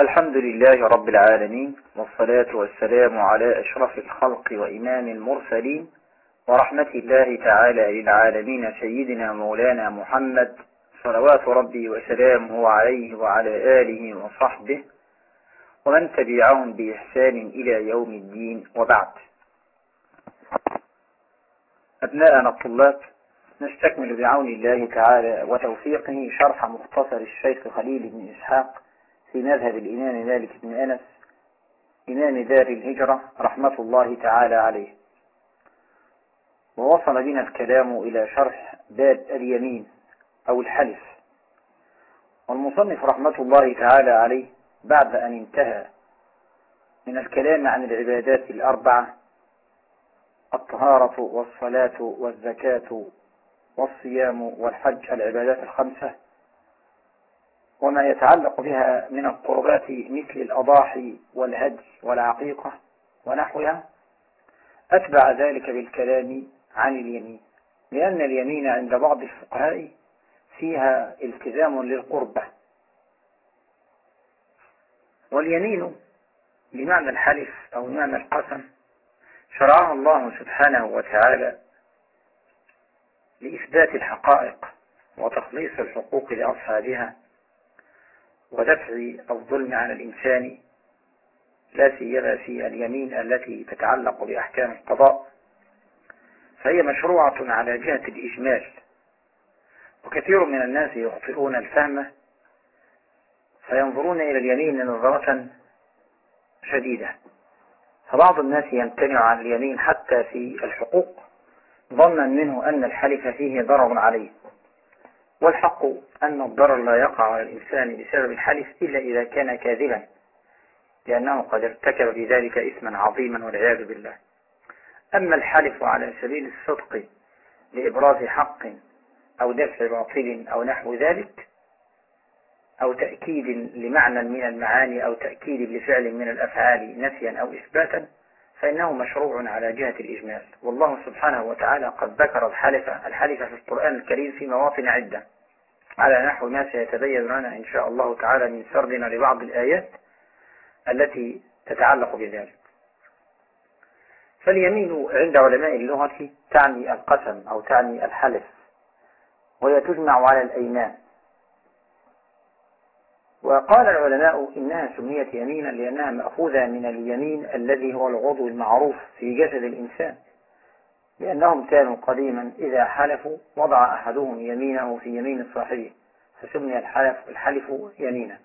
الحمد لله رب العالمين والصلاة والسلام على أشرف الخلق وإمام المرسلين ورحمة الله تعالى للعالمين سيدنا مولانا محمد صلوات ربي وسلامه عليه وعلى آله وصحبه ومن تبعهم بإحسان إلى يوم الدين وبعد. أبناءنا الطلاب نستكمل بعون الله تعالى وتوفيقه شرح مختصر الشيخ خليل بن إسحاق في مذهب الإمام مالك بن أنس إمام دار الهجرة رحمة الله تعالى عليه. ووصل بنا الكلام إلى شرح باب اليمين أو الحلف. والمصنف رحمة الله تعالى عليه بعد أن انتهى من الكلام عن العبادات الأربعة الطهارة والصلاة والزكاة والصيام والحج العبادات الخمسة وما يتعلق بها من القربات مثل الأضاحي والهدي والعقيقة ونحوها أتبع ذلك بالكلام عن اليمين لأن اليمين عند بعض الفقهاء فيها التزام للقربة. واليمين بمعنى الحلف أو بمعنى القسم شرعها الله سبحانه وتعالى لإثبات الحقائق وتخليص الحقوق لأصحابها. ودفع الظلم عن الإنسان لا سيما في اليمين التي تتعلق بأحكام القضاء. فهي مشروعة على جهة الإجمال. وكثير من الناس يخطئون الفهم فينظرون إلى اليمين نظرة شديدة. فبعض الناس يمتنع عن اليمين حتى في الحقوق ظنا منه أن الحلف فيه ضرر عليه. والحق أن الضرر لا يقع على الإنسان بسبب الحلف إلا إذا كان كاذبا لأنه قد ارتكب بذلك إثما عظيما والعياذ بالله. أما الحلف على سبيل الصدق لإبراز حق أو دفع باطل أو نحو ذلك أو تأكيد لمعنى من المعاني أو تأكيد لفعل من الأفعال نفيا أو إثباتا فإنه مشروع على جهة الإجمال. والله سبحانه وتعالى قد ذكر الحلف الحلف في القرآن الكريم في مواطن عدة. على نحو ما سيتبين لنا إن شاء الله تعالى من سردنا لبعض الآيات التي تتعلق بذلك. فاليمين عند علماء اللغة تعني القسم أو تعني الحلف وهي تجمع على الأيمان. وقال العلماء إنها سميت يمينا لأنها مأخوذة من اليمين الذي هو العضو المعروف في جسد الإنسان لأنهم كانوا قديما إذا حلفوا وضع أحدهم يمينه في يمين صاحبه فسمي الحلف, الحلف يمينا.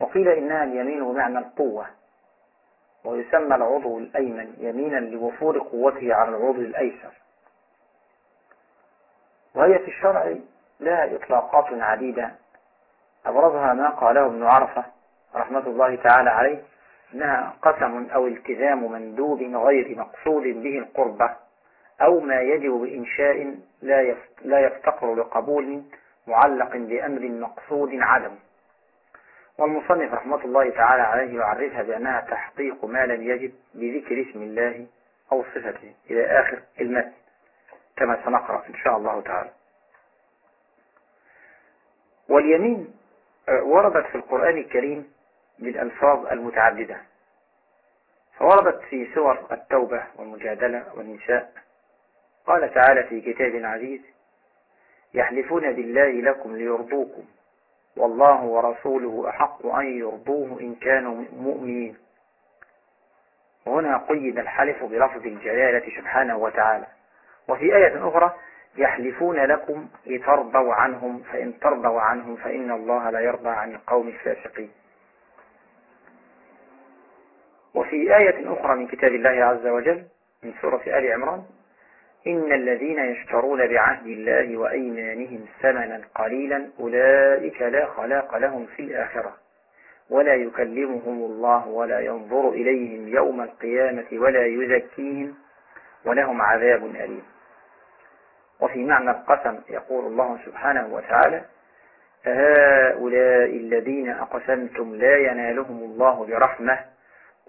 وقيل إنها اليمين بمعنى القوة ويسمى العضو الأيمن يمينا لوفور قوته على العضو الأيسر. وهي في الشرع لها إطلاقات عديدة أبرزها ما قاله ابن عرفة رحمة الله تعالى عليه إنها قسم أو التزام مندوب غير مقصود به القربة أو ما يجب بإنشاء لا يفتقر لقبول معلق بأمر مقصود عدم. والمصنف رحمة الله تعالى عليه يعرفها بأنها تحقيق ما لم يجب بذكر اسم الله أو صفته إلى آخر المتن كما سنقرأ إن شاء الله تعالى. واليمين وردت في القرآن الكريم بالألفاظ المتعددة. فوردت في سور التوبة والمجادلة والنساء. قال تعالى في كتاب عزيز يحلفون بالله لكم ليرضوكم. والله ورسوله أحق أن يرضوه إن كانوا مؤمنين. وهنا قيد الحلف بلفظ الجلالة سبحانه وتعالى. وفي آية أخرى يحلفون لكم لترضوا عنهم فإن ترضوا عنهم فإن الله لا يرضى عن القوم الفاسقين. وفي آية أخرى من كتاب الله عز وجل من سورة آل عمران إن الذين يشترون بعهد الله وأيمانهم ثمنا قليلا أولئك لا خلاق لهم في الآخرة ولا يكلمهم الله ولا ينظر إليهم يوم القيامة ولا يزكيهم ولهم عذاب أليم. وفي معنى القسم يقول الله سبحانه وتعالى فهؤلاء الذين أقسمتم لا ينالهم الله برحمة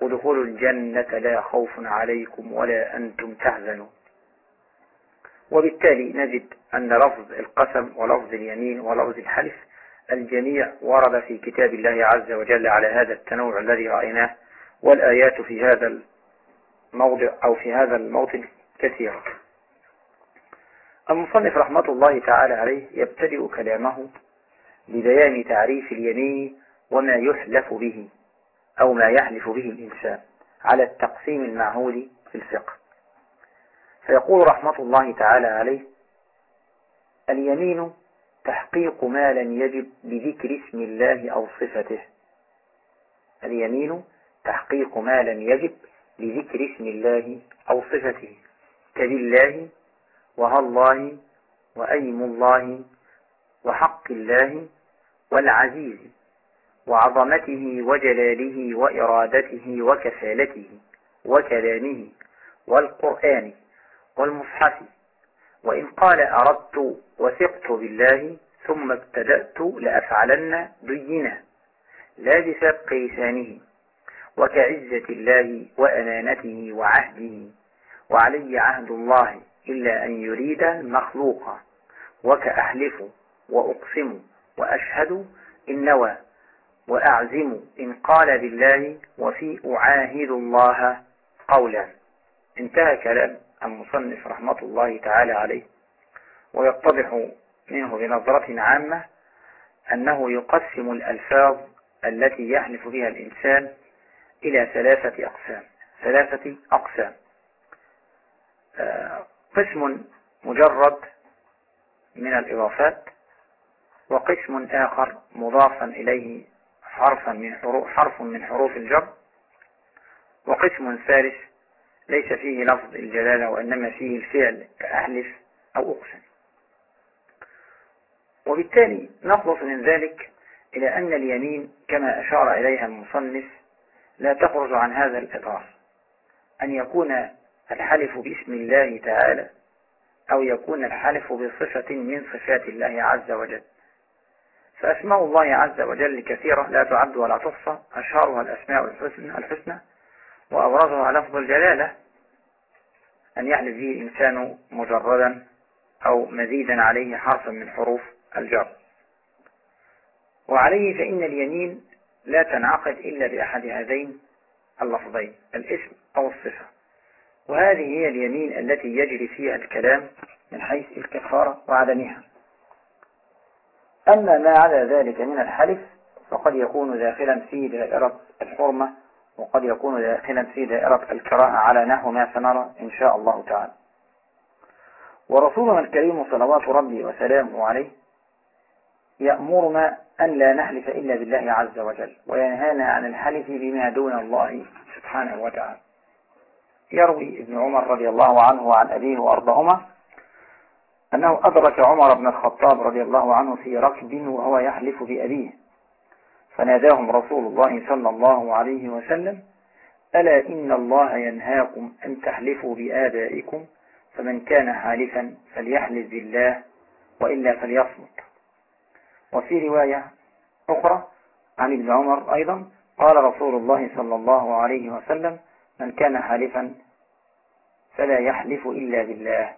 ادخلوا الجنة لا خوف عليكم ولا أنتم تحزنون. وبالتالي نجد أن لفظ القسم ولفظ اليمين ولفظ الحلف الجميع ورد في كتاب الله عز وجل على هذا التنوع الذي رأيناه والآيات في هذا الموضع أو في هذا الموطن كثيرة. المصنف رحمة الله تعالى عليه يبتدئ كلامه ببيان تعريف اليمين وما يحلف به أو ما يحلف به الإنسان على التقسيم المعهود في الفقه. فيقول رحمة الله تعالى عليه اليمين تحقيق ما لم يجب بذكر اسم الله أو صفته. اليمين تحقيق ما لم يجب بذكر اسم الله أو صفته. كبالله وهالله وأيم الله وحق الله والعزيز وعظمته وجلاله وإرادته وكفالته وكلامه والقرآن والمصحف. وإن قال أردت وثقت بالله ثم ابتدأت لأفعلن بينا لا بسبق لسانه وكعزة الله وأمانته وعهده. وعلي عهد الله إلا أن يريد المخلوق وكأحلف وأقسم وأشهد إن نوى وأعزم إن قال بالله وفي أعاهد الله قولا. انتهى كلام المصنف رحمة الله تعالى عليه ويتضح منه بنظرة عامة أنه يقسم الألفاظ التي يحلف بها الإنسان إلى ثلاثة أقسام ثلاثة أقسام. آه، قسم مجرد من الإضافات وقسم آخر مضافا إليه حرفا من حروف حرف من حروف الجر وقسم ثالث ليس فيه لفظ الجلالة وإنما فيه الفعل كأحلف أو أقسم. وبالتالي نخلص من ذلك إلى أن اليمين كما أشار إليها المصنف لا تخرج عن هذا الإطار أن يكون الحلف باسم الله تعالى أو يكون الحلف بصفة من صفات الله عز وجل. فأسماء الله عز وجل كثيرة لا تعد ولا تحصى أشهرها الأسماء الحسنى, وأبرزها لفظ الجلالة أن يحلف به الإنسان مجردا أو مزيدا عليه حرفا من حروف الجر. وعليه فإن اليمين لا تنعقد إلا بأحد هذين اللفظين الاسم أو الصفة. وهذه هي اليمين التي يجري فيها الكلام من حيث الكفارة وعدمها. أما ما على ذلك من الحلف فقد يكون داخلا في دائرة الحرمة وقد يكون داخلا في دائرة الكراهة على نحو ما سنرى إن شاء الله تعالى. ورسولنا الكريم صلوات ربي وسلامه عليه يأمرنا أن لا نحلف إلا بالله عز وجل وينهانا عن الحلف بما دون الله سبحانه وتعالى. يروي ابن عمر رضي الله عنه وعن أبيه وأرضهما أنه أدرك عمر بن الخطاب رضي الله عنه في ركب وهو يحلف بأبيه. فناداهم رسول الله صلى الله عليه وسلم ألا إن الله ينهاكم أن تحلفوا بآبائكم فمن كان حالفا فليحلف بالله وإلا فليصمت. وفي رواية أخرى عن ابن عمر أيضا قال رسول الله صلى الله عليه وسلم من كان حالفا فلا يحلف إلا بالله.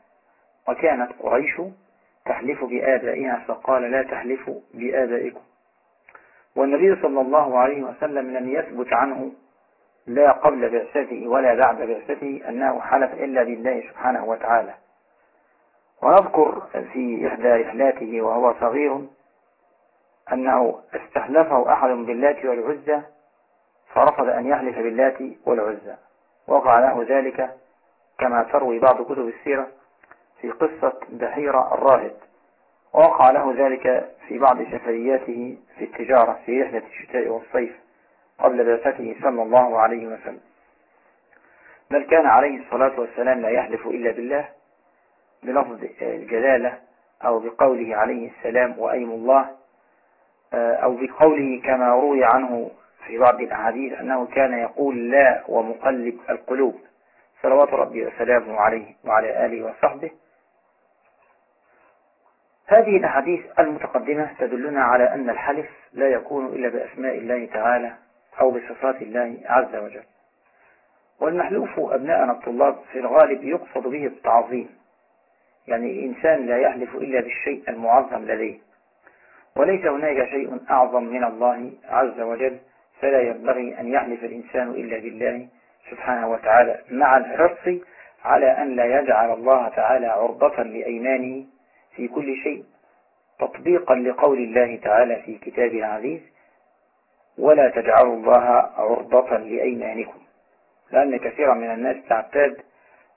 وكانت قريش تحلف بآبائها فقال لا تحلفوا بآبائكم. والنبي صلى الله عليه وسلم لم يثبت عنه لا قبل بعثته ولا بعد بعثته أنه حلف إلا بالله سبحانه وتعالى. ونذكر في إحدى رحلاته وهو صغير أنه استحلفه أحد باللات والعزة فرفض أن يحلف باللات والعزة وقع له ذلك كما تروي بعض كتب السيرة في قصة بحيرة الراهب. وقع له ذلك في بعض سفرياته في التجارة في رحلة الشتاء والصيف قبل بعثته صلى الله عليه وسلم. بل كان عليه الصلاة والسلام لا يحلف إلا بالله بلفظ الجلالة أو بقوله عليه السلام وأيم الله أو بقوله كما روي عنه في بعض الأحاديث أنه كان يقول لا ومقلب القلوب. صلوات ربي وسلامه عليه وعلى آله وصحبه. هذه الأحاديث المتقدمة تدلنا على أن الحلف لا يكون إلا بأسماء الله تعالى أو بصفات الله عز وجل. والمحلوف أبناءنا الطلاب في الغالب يقصد به التعظيم. يعني إنسان لا يحلف إلا بالشيء المعظم لديه. وليس هناك شيء أعظم من الله عز وجل فلا ينبغي أن يحلف الإنسان إلا بالله سبحانه وتعالى مع الحرص على أن لا يجعل الله تعالى عرضة لأيمانه في كل شيء تطبيقا لقول الله تعالى في كتابه العزيز ولا تجعلوا الله عرضة لأيمانكم لأن كثيرا من الناس تعتاد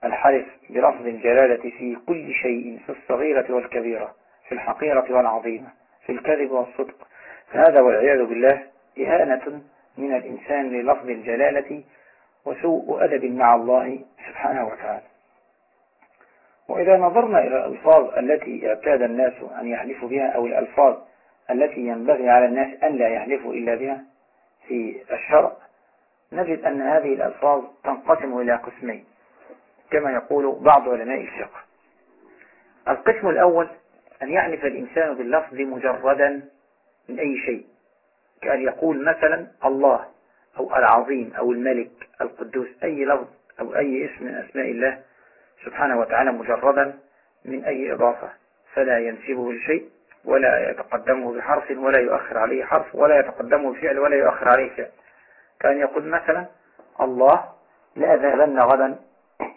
الحلف بلفظ الجلالة في كل شيء في الصغيرة والكبيرة في الحقيرة والعظيمة في الكذب والصدق. هذا والعياذ بالله إهانة من الإنسان للفظ الجلالة وسوء أدب مع الله سبحانه وتعالى. وإذا نظرنا إلى الألفاظ التي اعتاد الناس أن يحلفوا بها أو الألفاظ التي ينبغي على الناس أن لا يحلفوا إلا بها في الشرع نجد أن هذه الألفاظ تنقسم إلى قسمين كما يقول بعض علماء الفقه. القسم الأول أن يحلف الإنسان باللفظ مجردا من أي شيء. كأن يقول مثلا الله أو العظيم أو الملك القدوس أي لفظ أو أي اسم من أسماء الله سبحانه وتعالى مجردا من أي إضافة. فلا ينسبه لشيء ولا يتقدمه بحرف ولا يؤخر عليه حرف ولا يتقدمه بفعل ولا يؤخر عليه فعل. كان يقول مثلا الله لأذهبن غدا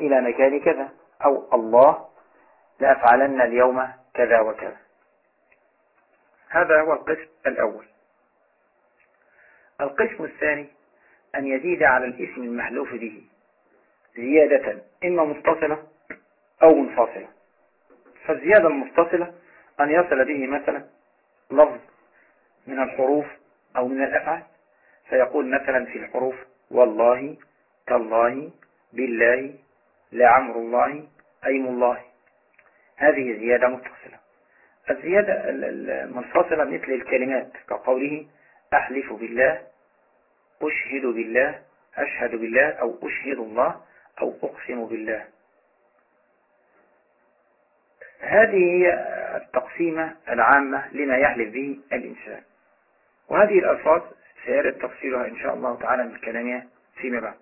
إلى مكان كذا أو الله لأفعلن اليوم كذا وكذا. هذا هو القسم الأول. القسم الثاني أن يزيد على الاسم المحلوف به زيادة إما متصلة أو منفصلة. فالزيادة المتصلة أن يصل به مثلا لفظ من الحروف أو من الأفعال فيقول مثلا في الحروف والله تالله بالله لعمر الله أيم الله. هذه زيادة متصلة. الزيادة المنفصلة مثل الكلمات كقوله أحلف بالله أشهد بالله أشهد بالله أو أشهد الله أو أقسم بالله. هذه هي التقسيمة العامة لما يحلف به الإنسان. وهذه الألفاظ سيرد تفصيلها إن شاء الله تعالى من كلامها فيما بعد.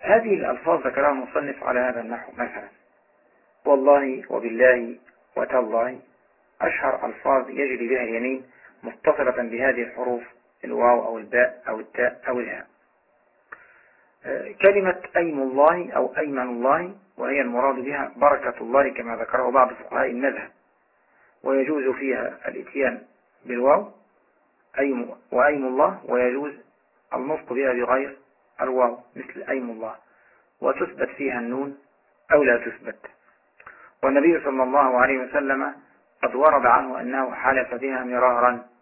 هذه الألفاظ ذكرها المصنف على هذا النحو مثلا. والله وبالله وتالله أشهر ألفاظ يجري بها اليمين متصلة بهذه الحروف الواو أو الباء أو التاء أو الهاء. كلمة أيم الله أو أيمن الله وهي المراد بها بركة الله كما ذكره بعض فقهاء المذهب. ويجوز فيها الإتيان بالواو أيم وأيم الله ويجوز النطق بها بغير الواو مثل أيم الله. وتثبت فيها النون أو لا تثبت. والنبي صلى الله عليه وسلم قد ورد عنه أنه حلف بها مرارا.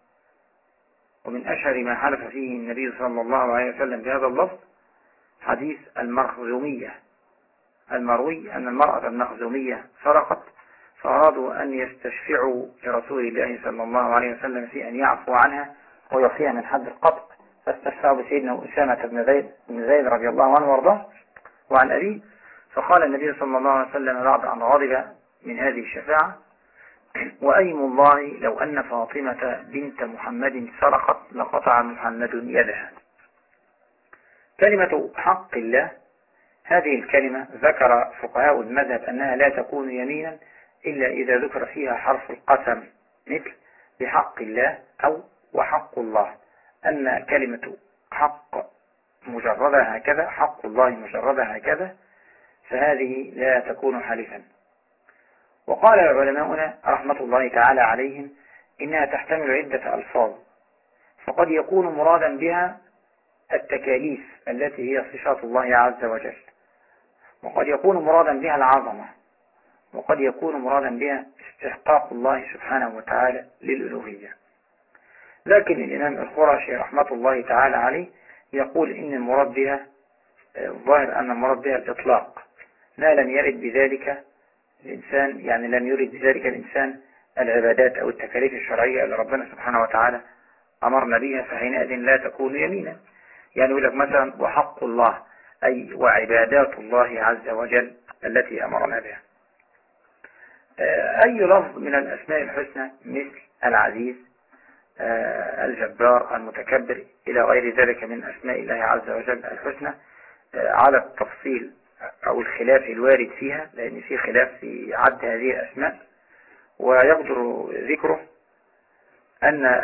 ومن أشهر ما حلف فيه النبي صلى الله عليه وسلم بهذا اللفظ حديث المخزومية. المروي أن المرأة المخزومية سرقت فأرادوا أن يستشفعوا لرسول الله صلى الله عليه وسلم في أن يعفو عنها ويعفيها من حد القطع. فاستشفعوا بسيدنا أسامة بن زيد, بن زيد رضي الله عنه وأرضاه وعن أبيه. فقال النبي صلى الله عليه وسلم بعد أن غضب من هذه الشفاعة وأيم الله لو أن فاطمة بنت محمد سرقت لقطع محمد يدها. كلمة حق الله هذه الكلمة ذكر فقهاء المذهب أنها لا تكون يمينا إلا إذا ذكر فيها حرف القسم مثل بحق الله أو وحق الله. أما كلمة حق مجردة هكذا حق الله مجردة هكذا فهذه لا تكون حلفا. وقال علماؤنا رحمة الله تعالى عليهم إنها تحتمل عدة ألفاظ. فقد يكون مرادا بها التكاليف التي هي صفات الله عز وجل. وقد يكون مرادا بها العظمة. وقد يكون مرادا بها استحقاق الله سبحانه وتعالى للألوهية. لكن الإمام الخرشي رحمة الله تعالى عليه يقول إن المراد بها الظاهر أن المراد بها الإطلاق. ما لم يرد بذلك الإنسان يعني لم يرد بذلك الإنسان العبادات أو التكاليف الشرعية اللي ربنا سبحانه وتعالى أمرنا بها فحينئذ لا تكون يمينا. يعني يقول لك مثلا وحق الله أي وعبادات الله عز وجل التي أمرنا بها. أي لفظ من الأسماء الحسنى؟ مثل العزيز الجبار المتكبر إلى غير ذلك من أسماء الله عز وجل الحسنى على التفصيل أو الخلاف الوارد فيها لأن في خلاف في عد هذه الأسماء ويقدر ذكره أن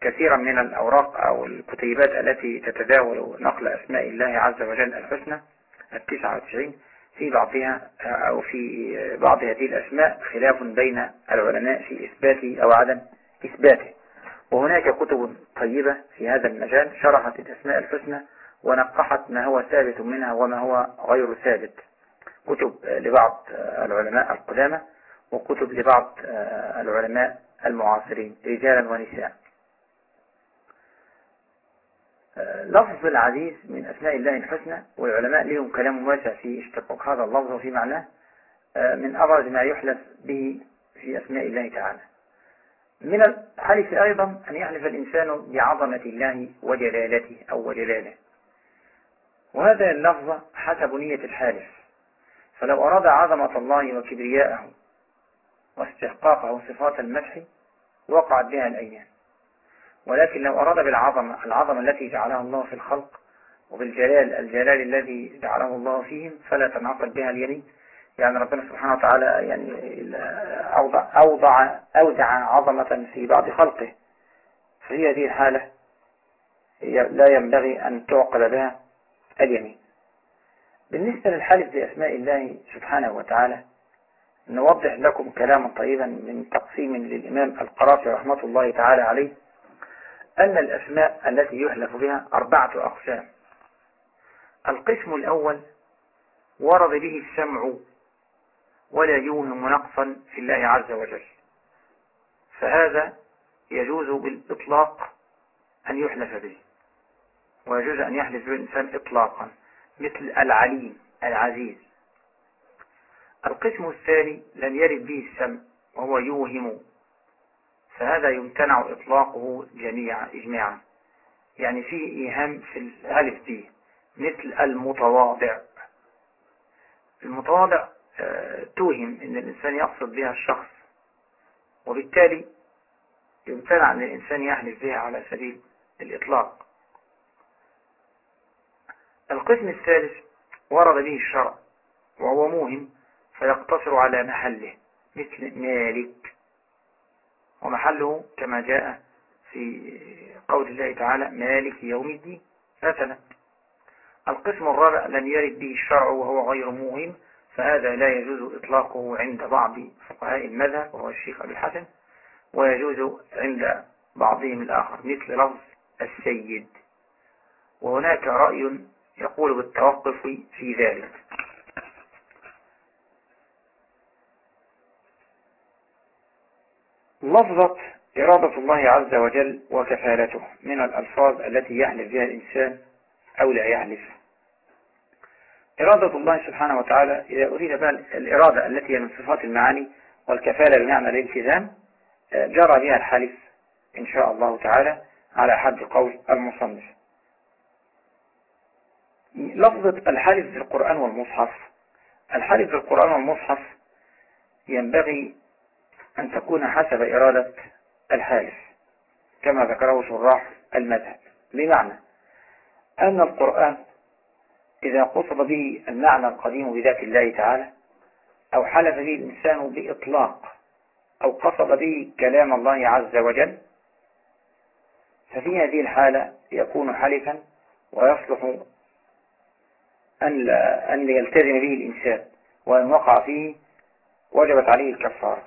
كثيرا من الأوراق أو الكتيبات التي تتداول نقل أسماء الله عز وجل الحسنى التسعة وتسعين في بعضها أو في بعض هذه الأسماء خلاف بين العلماء في إثباته أو عدم إثباته. وهناك كتب طيبة في هذا المجال شرحت الأسماء الحسنى ونقحت ما هو ثابت منها وما هو غير ثابت. كتب لبعض العلماء القدامى وكتب لبعض العلماء المعاصرين رجالا ونساء. لفظ العزيز من أسماء الله الحسنى والعلماء لهم كلام واسع في اشتقاق هذا اللفظ وفي معناه من أبرز ما يحلف به في أسماء الله تعالى. من الحلف أيضا أن يحلف الإنسان بعظمة الله وجلالته أو وجلاله. وهذا اللفظ حسب نية الحالف فلو أراد عظمة الله وكبرياءه واستحقاقه صفات المدح وقعت بها الأيام ولكن لو أراد بالعظمة العظمة التي جعلها الله في الخلق وبالجلال الجلال الذي جعله الله فيهم فلا تنعقد بها اليمين. يعني ربنا سبحانه وتعالى يعني أوضع, أوضع, أودع عظمة في بعض خلقه. فهي هذه الحالة لا ينبغي أن تعقل بها. اليمين بالنسبة للحالف بأسماء الله سبحانه وتعالى نوضح لكم كلاما طيبا من تقسيم للإمام القرافي رحمة الله تعالى عليه أن الأسماء التي يحلف بها أربعة أقسام. القسم الأول ورد به السمع ولا يوهم نقصا في الله عز وجل. فهذا يجوز بالإطلاق أن يحلف به. ويجوز أن يحلف به الإنسان إطلاقا مثل العليم العزيز. القسم الثاني لم يرد به السمع وهو يوهم فهذا يمتنع إطلاقه جميعا إجماعا. يعني فيه إيهام في الألف دي مثل المتواضع. المتواضع آه، توهم إن الإنسان يقصد بها الشخص وبالتالي يمتنع إن الإنسان يحلف بها على سبيل الإطلاق. القسم الثالث ورد به الشرع وهو موهم فيقتصر على محله مثل مالك ومحله كما جاء في قول الله تعالى مالك يوم الدين مثلا. القسم الرابع لم يرد به الشرع وهو غير موهم فهذا لا يجوز إطلاقه عند بعض فقهاء المذهب وهو الشيخ أبي الحسن ويجوز عند بعضهم الآخر مثل لفظ السيد. وهناك رأي يقول بالتوقف في ذلك. لفظة إرادة الله عز وجل وكفالته من الألفاظ التي يحلف بها الإنسان أو لا يحلف. إرادة الله سبحانه وتعالى إذا أريد بها الإرادة التي هي من صفات المعاني والكفالة بمعنى الالتزام جرى بها الحلف إن شاء الله تعالى على حد قول المصنف. لفظة الحلف في القرآن والمصحف الحلف في القرآن والمصحف ينبغي أن تكون حسب إرادة الحالف كما ذكره شراح المذهب. بمعنى أن القرآن إذا قصد به المعنى القديم بذات الله تعالى أو حلف به الإنسان بإطلاق أو قصد به كلام الله عز وجل ففي هذه الحالة يكون حلفا ويصلح أن, أن يلتزم به الإنسان وأن وقع فيه وجبت عليه الكفارة.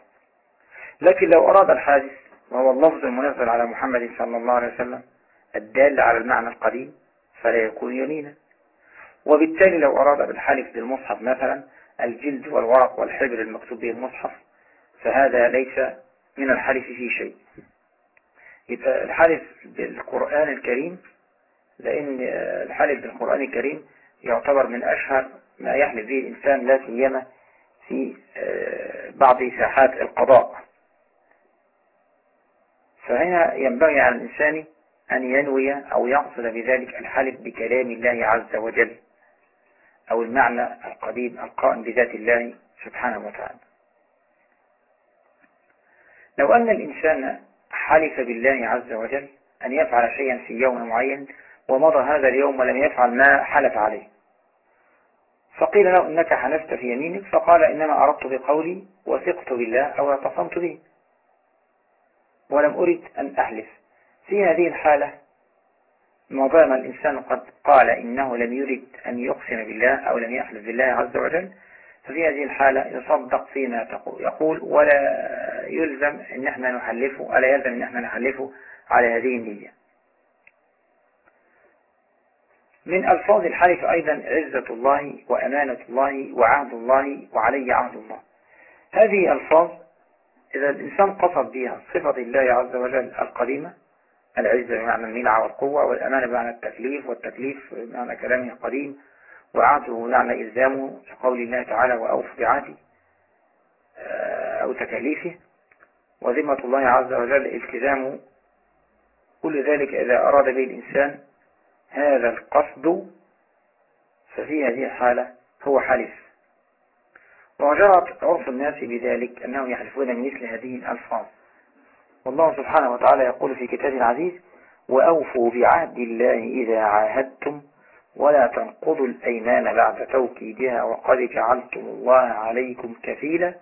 لكن لو أراد الحادث وهو اللفظ المنزل على محمد صلى الله عليه وسلم الدال على المعنى القديم فلا يكون يمينا وبالتالي لو أراد بالحلف بالمصحف مثلا الجلد والورق والحبر المكتوب به المصحف فهذا ليس من الحلف فيه شيء. يبقى الحلف بالقرآن الكريم لأن الحلف بالقرآن الكريم يعتبر من أشهر ما يحلف به الإنسان لا سيما في آه، بعض ساحات القضاء. فهنا ينبغي على الإنسان أن ينوي أو يقصد بذلك الحلف بكلام الله عز وجل أو المعنى القديم القائم بذات الله سبحانه وتعالى. لو أن الإنسان حلف بالله عز وجل أن يفعل شيئا في يوم معين ومضى هذا اليوم ولم يفعل ما حلف عليه فقيل له إنك حلفت في يمينك فقال إنما أردت بقولي وثقت بالله أو اعتصمت به. ولم أرد أن أحلف. في هذه الحالة ما دام الإنسان قد قال إنه لم يرد أن يقسم بالله أو لم يحلف بالله عز وجل. ففي هذه الحالة يصدق فيما يقول ولا يلزم أن إحنا نحلفه ألا يلزم أن إحنا نحلفه على هذه النية. من ألفاظ الحلف أيضا عزة الله وأمانة الله وعهد الله وعلي عهد الله. هذه ألفاظ إذا الإنسان قصد بها صفة الله عز وجل القديمة العزة بمعنى المنع والقوة والأمانة بمعنى التكليف والتكليف بمعنى كلامه القديم وعهده بمعنى إلزامه كقول الله تعالى وأوف بعهدي آه، أو تكاليفه. وذمة الله عز وجل التزامه. كل ذلك إذا أراد به الإنسان هذا القصد ففي هذه الحالة هو حلف. وجرت عرف الناس بذلك أنهم يحلفون بمثل هذه الألفاظ. والله سبحانه وتعالى يقول في كتاب العزيز وأوفوا بعهد الله إذا عاهدتم ولا تنقضوا الأيمان بعد توكيدها وقد جعلتم الله عليكم كفيلا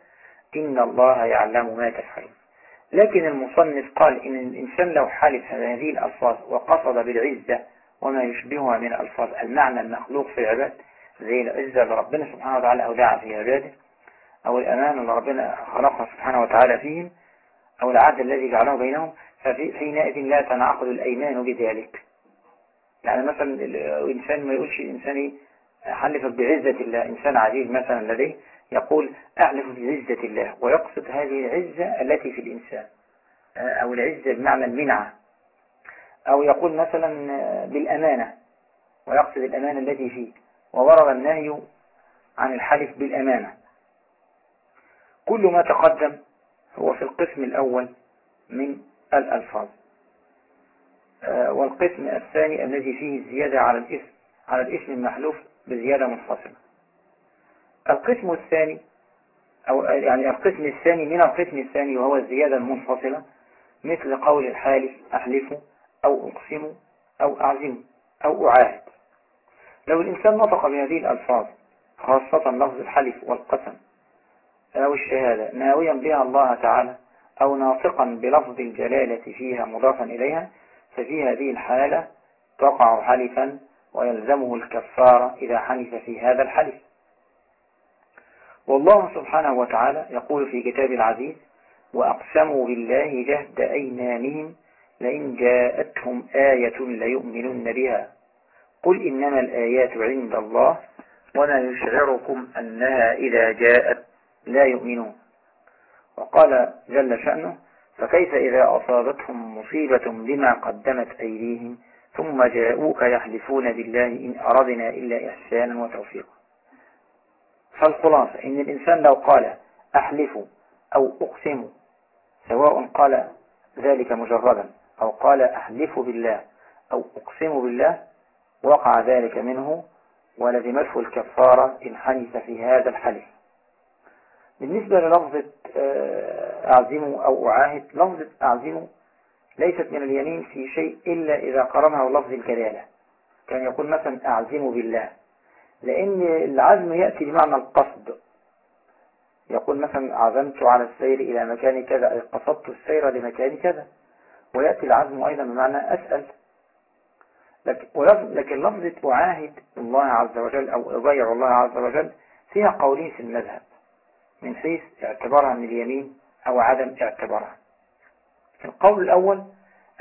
إن الله يعلم ما تفعلون. لكن المصنف قال إن الإنسان لو حلف هذه الألفاظ وقصد بالعزة وما يشبهها من الألفاظ. المعنى المخلوق في العباد زي العزة اللي ربنا سبحانه وتعالى أودع في عباده أو الأمان اللي ربنا خلقها سبحانه وتعالى فيهم أو العهد الذي جعله بينهم. ففي حينئذ لا تنعقد الأيمان بذلك. يعني مثلا الإنسان ما يقولش الإنسان حلف بعزة الله. إنسان عزيز مثلا لديه يقول أحلف بعزة الله ويقصد هذه العزة التي في الإنسان أو العزة بمعنى المنعة. أو يقول مثلا بالأمانة ويقصد الأمانة التي فيه وورد النهي عن الحلف بالأمانة. كل ما تقدم هو في القسم الأول من الألفاظ. آه، والقسم الثاني الذي فيه الزيادة على الاسم على الاسم المحلوف بزيادة منفصلة. القسم الثاني أو يعني القسم الثاني من القسم الثاني وهو الزيادة المنفصلة مثل قول الحالف أحلف أو أقسم أو أعزم أو أعاهد. لو الإنسان نطق بهذه الألفاظ خاصة لفظ الحلف والقسم أو الشهادة ناويا بها الله تعالى أو ناطقا بلفظ الجلالة فيها مضافا إليها ففي هذه الحالة تقع حلفا ويلزمه الكفارة إذا حلف في هذا الحلف. والله سبحانه وتعالى يقول في كتاب العزيز وأقسموا بالله جهد أيمانهم لئن جاءتهم آية ليؤمنن بها. قل إنما الآيات عند الله وما يشعركم أنها إذا جاءت لا يؤمنون. وقال جل شأنه فكيف إذا أصابتهم مصيبة بما قدمت أيديهم ثم جاءوك يحلفون بالله إن أردنا إلا إحسانا وتوفيقا. فالخلاصة إن الإنسان لو قال أحلف أو أقسم سواء قال ذلك مجردا أو قال أحلف بالله أو أقسم بالله وقع ذلك منه ولزمته الكفارة إن حنث في هذا الحلف بالنسبة للفظة أعزمه أو أعاهد لفظة أعزمه ليست من اليمين في شيء إلا إذا قرنها لفظ الكلالة. كان يقول مثلا أعزم بالله لأن العزم يأتي بمعنى القصد. يقول مثلا عزمت على السير إلى مكان كذا أي قصدت السير لمكان كذا. ويأتي العزم أيضا بمعنى أسأل. لكن لفظة أعاهد الله عز وجل أو أبايع الله عز وجل فيها قولين في المذهب. من حيث اعتبارها من اليمين أو عدم اعتبارها. القول الأول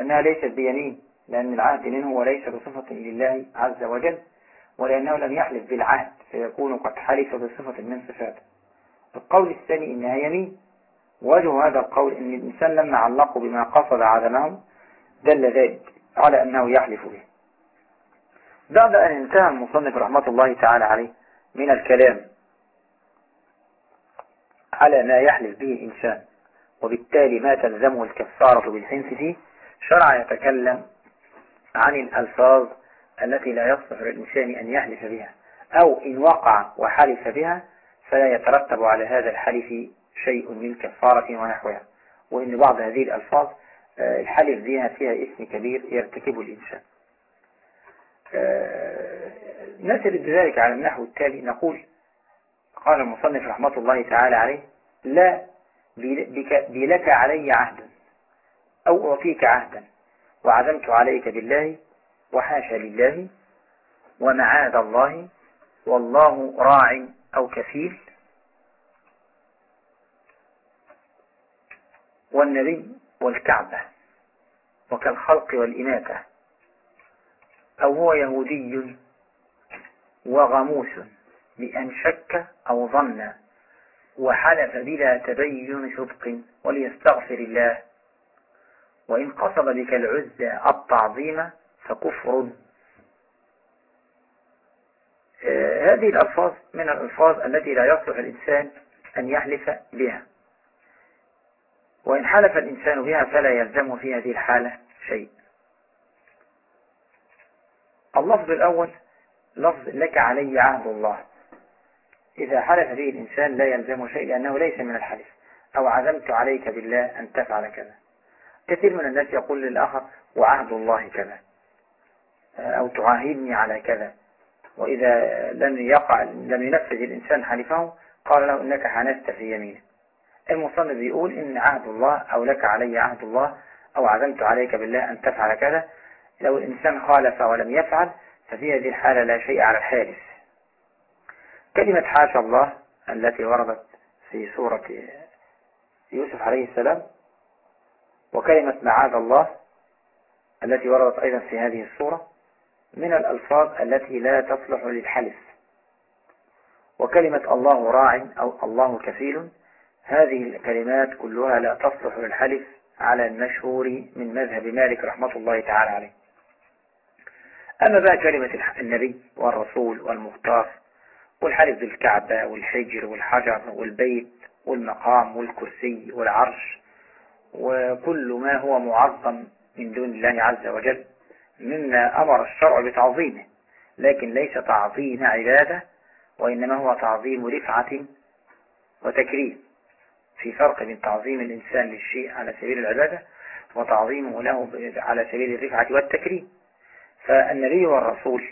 أنها ليست بيمين لأن العهد منه وليس بصفة لله عز وجل ولأنه لم يحلف بالعهد فيكون قد حلف بصفة من صفاته. القول الثاني إنها يمين وجه هذا القول أن الإنسان لما علقه بما قصد عدمه دل ذلك على أنه يحلف به. بعد أن انتهى المصنف رحمة الله تعالى عليه من الكلام على ما يحلف به الإنسان وبالتالي ما تلزمه الكفارة بالحنس فيه شرع يتكلم عن الألفاظ التي لا يصلح للإنسان أن يحلف بها أو إن وقع وحلف بها فلا يترتب على هذا الحلف شيء من كفارة ونحوها. وإن بعض هذه الألفاظ آه، الحلف بها فيها اسم كبير يرتكبه الإنسان. آه، نسرد ذلك على النحو التالي. نقول قال المصنف رحمة الله تعالى عليه لا بلك علي عهد أو أعطيك عهدا وعزمت عليك بالله وحاشا لله ومعاذ الله والله راع أو كفيل. والنبي والكعبة وكالخلق والإماتة أو هو يهودي وغموس بأن شك أو ظن وحلف بلا تبين صدق وليستغفر الله. وإن قصد بك العزة التعظيم فكفر. آه، هذه الألفاظ من الألفاظ التي لا يصلح الإنسان أن يحلف بها. وإن حلف الإنسان بها فلا يلزمه في هذه الحالة شيء. اللفظ الأول لفظ لك علي عهد الله. إذا حلف به الإنسان لا يلزمه شيء لأنه ليس من الحلف. أو عزمت عليك بالله أن تفعل كذا. كثير من الناس يقول للآخر وعهد الله كذا. أو تعاهدني على كذا. وإذا لم يقع لم ينفذ الإنسان حلفه قال له إنك حنست في يمينه المصنف يقول إن عهد الله أو لك علي عهد الله أو عزمت عليك بالله أن تفعل كذا. لو الإنسان خالف ولم يفعل ففي هذه الحالة لا شيء على الحادث. كلمة حاشا الله التي وردت في سورة يوسف عليه السلام وكلمة معاذ الله التي وردت أيضا في هذه السورة من الألفاظ التي لا تصلح للحلف. وكلمة الله راع أو الله كفيل هذه الكلمات كلها لا تصلح للحلف على المشهور من مذهب مالك رحمة الله تعالى عليه. أما بقى كلمة النبي والرسول والمختار والحلف بالكعبة والحجر والحجر والبيت والمقام والكرسي والعرش وكل ما هو معظم من دون الله عز وجل مما أمر الشرع بتعظيمه لكن ليس تعظيم عبادة وإنما هو تعظيم رفعة وتكريم. في فرق بين تعظيم الإنسان للشيء على سبيل العبادة وتعظيمه له على سبيل الرفعة والتكريم. فالنبي والرسول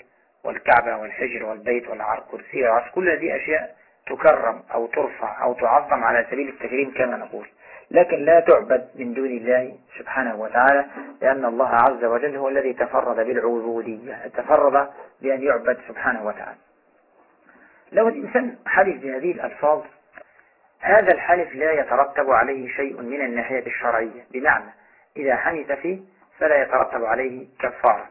والكعبة والحجر والبيت والعرق كرسي والعرش كل هذه أشياء تكرم أو ترفع أو تعظم على سبيل التكريم كما نقول. لكن لا تعبد من دون الله سبحانه وتعالى لأن الله عز وجل هو الذي تفرد بالعبودية تفرد بأن يعبد سبحانه وتعالى. لو الإنسان حلف بهذه الألفاظ هذا الحلف لا يترتب عليه شيء من الناحية الشرعية. بمعنى إذا حنث فيه فلا يترتب عليه كفارة.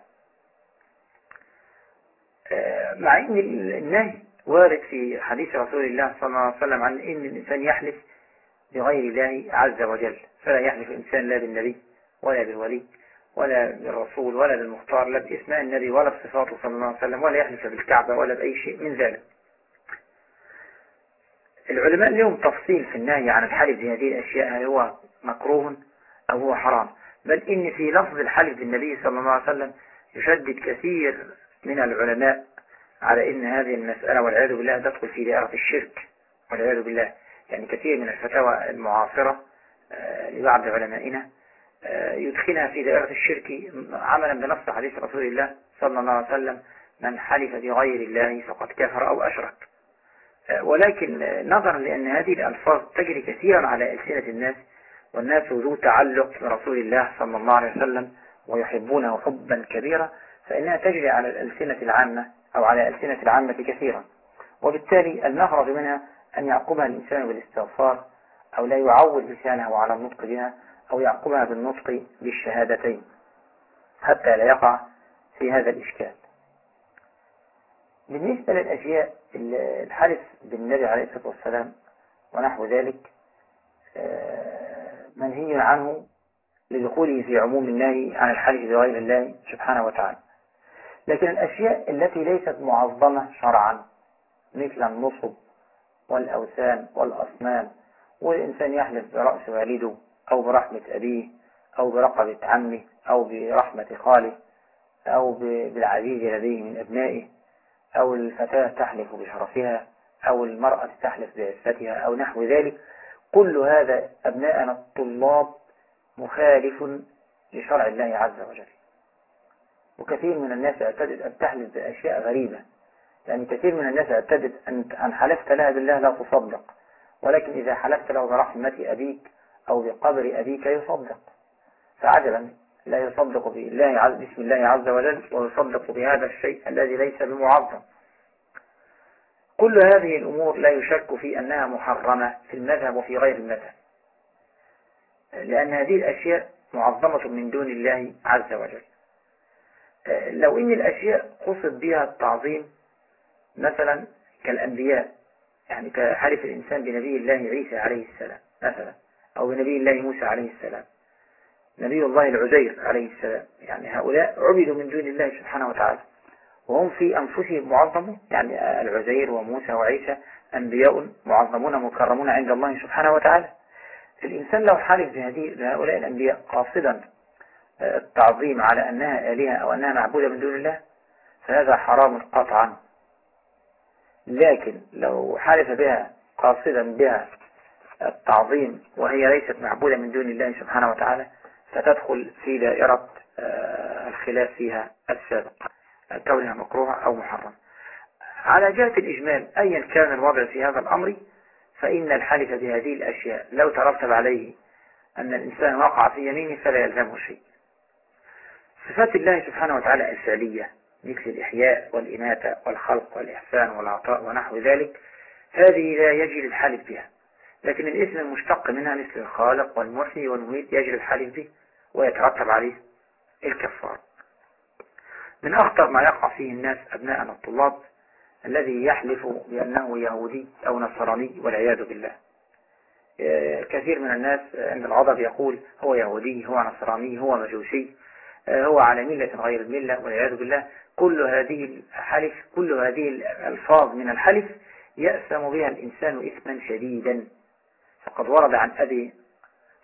آه، مع أن النهي وارد في حديث رسول الله صلى الله عليه وسلم عن أن الإنسان يحلف بغير الله عز وجل. فلا يحلف الإنسان لا بالنبي ولا بالولي ولا بالرسول ولا بالمختار لا باسماء النبي ولا بصفاته صلى الله عليه وسلم ولا يحلف بالكعبة ولا بأي شيء من ذلك. العلماء لهم تفصيل في النهي عن الحلف بهذه الأشياء هل هو مكروه أو هو حرام؟ بل إن في لفظ الحلف بالنبي صلى الله عليه وسلم يشدد كثير من العلماء على إن هذه المسألة والعياذ بالله تدخل في دائرة الشرك والعياذ بالله. يعني كثير من الفتاوى المعاصرة آه، لبعض علمائنا آه، يدخلها في دائرة الشرك عملا بنص حديث رسول الله صلى الله عليه وسلم من حلف بغير الله فقد كفر أو أشرك. ولكن نظرا لأن هذه الألفاظ تجري كثيرا على ألسنة الناس والناس ذو تعلق برسول الله صلى الله عليه وسلم ويحبونه حبا كبيرا فإنها تجري على الألسنة العامة أو على ألسنة العامة كثيرا. وبالتالي المخرج منها أن يعقبها الإنسان بالاستغفار أو لا يعود لسانه على النطق بها أو يعقبها بالنطق بالشهادتين حتى لا يقع في هذا الإشكال. بالنسبة للأشياء الحلف بالنبي عليه الصلاة والسلام ونحو ذلك آه، منهي عنه لدخوله في عموم النهي عن الحلف بغير الله سبحانه وتعالى. لكن الأشياء التي ليست معظمة شرعا مثل النصب والأوثان والأصنام والإنسان يحلف برأس والده أو برحمة أبيه أو برقبة عمه أو برحمة خاله أو بالعزيز لديه من أبنائه أو الفتاة تحلف بشرفها أو المرأة تحلف بعفتها أو نحو ذلك. كل هذا أبناءنا الطلاب مخالف لشرع الله عز وجل. وكثير من الناس اعتدت أن تحلف بأشياء غريبة. لأن كثير من الناس اعتدت أن حلفت لها بالله لا تصدق. ولكن إذا حلفت له برحمة أبيك أو بقبر أبيك يصدق. فعجبا. لا يصدق بالله بسم الله عز وجل ويصدق بهذا الشيء الذي ليس بمعظم. كل هذه الأمور لا يشك في أنها محرمة في المذهب وفي غير المذهب. لأن هذه الأشياء معظمة من دون الله عز وجل. لو إن الأشياء قصد بها التعظيم مثلا كالأنبياء يعني كحلف الإنسان بنبي الله عيسى عليه السلام مثلا أو بنبي الله موسى عليه السلام. نبي الله العزير عليه السلام. يعني هؤلاء عبدوا من دون الله سبحانه وتعالى. وهم في أنفسهم معظمون. يعني العزير وموسى وعيسى أنبياء معظمون مكرمون عند الله سبحانه وتعالى. الإنسان لو حالف بهذه بهؤلاء الأنبياء قاصدا آه، التعظيم على أنها آلهة أو أنها معبودة من دون الله. فهذا حرام قطعا. لكن لو حالف بها قاصدا بها التعظيم وهي ليست معبودة من دون الله سبحانه وتعالى فتدخل في دائرة آه، الخلاف فيها السابق. كونها مكروهة أو محرم. على جهة الإجمال أيا كان الوضع في هذا الأمر فإن الحلف بهذه الأشياء لو ترتب عليه أن الإنسان وقع في يمينه فلا يلزمه شيء. صفات الله سبحانه وتعالى الفعلية مثل الإحياء والإماتة والخلق والإحسان والعطاء ونحو ذلك هذه لا يجري الحلف بها. لكن الاسم المشتق منها مثل الخالق والمحيي والمميت يجري الحلف به ويترتب عليه الكفار. من أخطر ما يقع فيه الناس أبناءنا الطلاب الذي يحلف بأنه يهودي أو نصراني والعياذ بالله. آه، كثير من الناس عند الغضب يقول هو يهودي هو نصراني هو مجوسي آه، هو على ملة غير الملة والعياذ بالله. كل هذه الحلف كل هذه الألفاظ من الحلف يأسم بها الإنسان إثما شديدا. فقد ورد عن أبي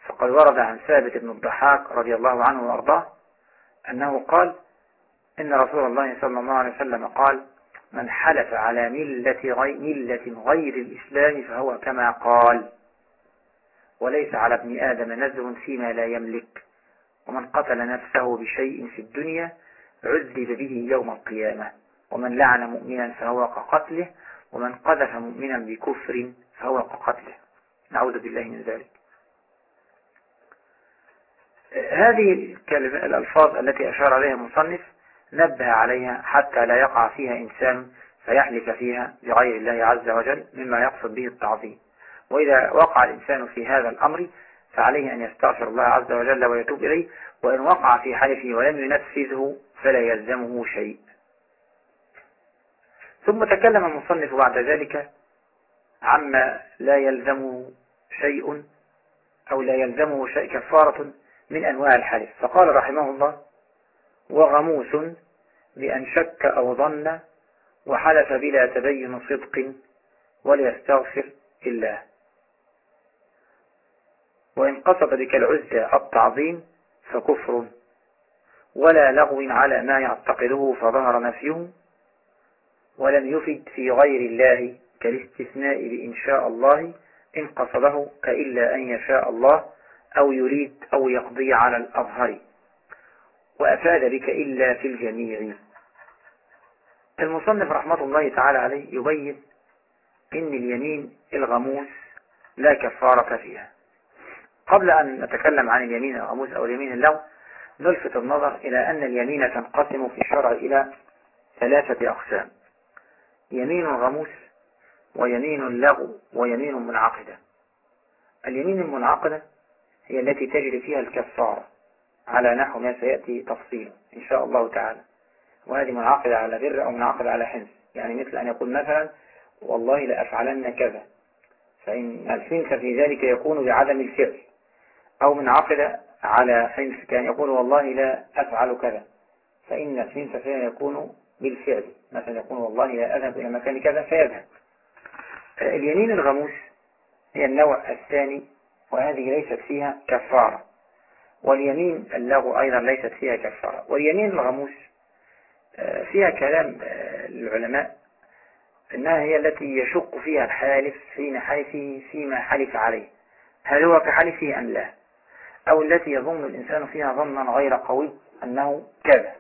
فقد ورد عن ثابت بن الضحاك رضي الله عنه وأرضاه أنه قال إن رسول الله صلى الله عليه وسلم قال من حلف على ملة غير, ملة غير الإسلام فهو كما قال وليس على ابن آدم نزر فيما لا يملك ومن قتل نفسه بشيء في الدنيا عذب به يوم القيامة ومن لعن مؤمنا فهو كقتله ومن قذف مؤمنا بكفر فهو كقتله. نعوذ بالله من ذلك. هذه الألفاظ التي أشار عليها المصنف نبه عليها حتى لا يقع فيها إنسان فيحلف فيها لغير الله عز وجل مما يقصد به التعظيم. وإذا وقع الإنسان في هذا الأمر فعليه أن يستغفر الله عز وجل ويتوب إليه وإن وقع في حلفه ولم ينفذه فلا يلزمه شيء. ثم تكلم المصنف بعد ذلك عما لا يلزمه شيء أو لا يلزمه شيء كفارة من أنواع الحلف فقال رحمه الله وغموس بأن شك أو ظن وحلف بلا تبين صدق وليستغفر الله وإن قصد بك العزة التعظيم فكفر ولا لغو على ما يعتقده فظهر نفيه ولم يفد في غير الله كالاستثناء بإن شاء الله إن قصده كإلا أن يشاء الله أو يريد أو يقضي على الأظهر. وأفاد بك إلا في الجميع. المصنف رحمة الله تعالى عليه يبين إن اليمين الغموس لا كفارة فيها. قبل أن نتكلم عن اليمين الغموس أو اليمين اللو نلفت النظر إلى أن اليمين تنقسم في الشرع إلى ثلاثة أقسام. يمين غموس ويمين اللغو ويمين منعقدة. اليمين المنعقدة هي التي تجري فيها الكفارة على نحو ما سيأتي تفصيل إن شاء الله تعالى. وهذه منعقدة على غر أو منعقدة على حنس يعني مثل أن يقول مثلا والله لأفعلن كذا. فإن الحنس في ذلك يكون بعدم الفعل. أو منعقدة على حنس كأن يقول والله لا أفعل كذا. فإن الحنس فيها يكون بالفعل. مثلا يقول والله لا أذهب إلى مكان كذا فيذهب. اليمين الغموس هي النوع الثاني وهذه ليست فيها كفارة. واليمين اللغو أيضا ليست فيها كفارة. واليمين الغموس آه، فيها كلام آه، العلماء إنها هي التي يشق فيها الحالف في حلفه فيما حلف عليه. هل هو كحلفه أم لا؟ أو التي يظن الإنسان فيها ظنا غير قوي أنه كذا.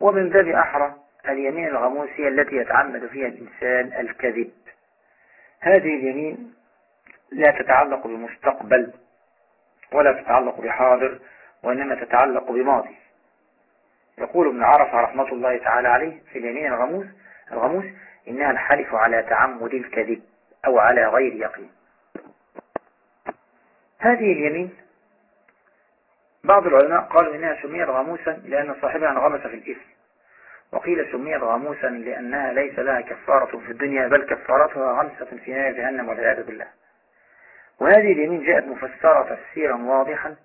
ومن باب أحرى اليمين الغموس هي التي يتعمد فيها الإنسان الكذب. هذه اليمين لا تتعلق بمستقبل ولا تتعلق بحاضر وإنما تتعلق بماضي. يقول ابن عرفة رحمة الله تعالى عليه في اليمين الغموس الغموس إنها الحلف على تعمد الكذب أو على غير يقين. هذه اليمين بعض العلماء قالوا إنها سميت غموسا لأن صاحبها انغمس في الإثم. وقيل سميت غموسا لأنها ليس لها كفارة في الدنيا بل كفارتها غمسة في نار جهنم والعياذ بالله. وهذه اليمين جاءت مفسرة تفسيرا واضحا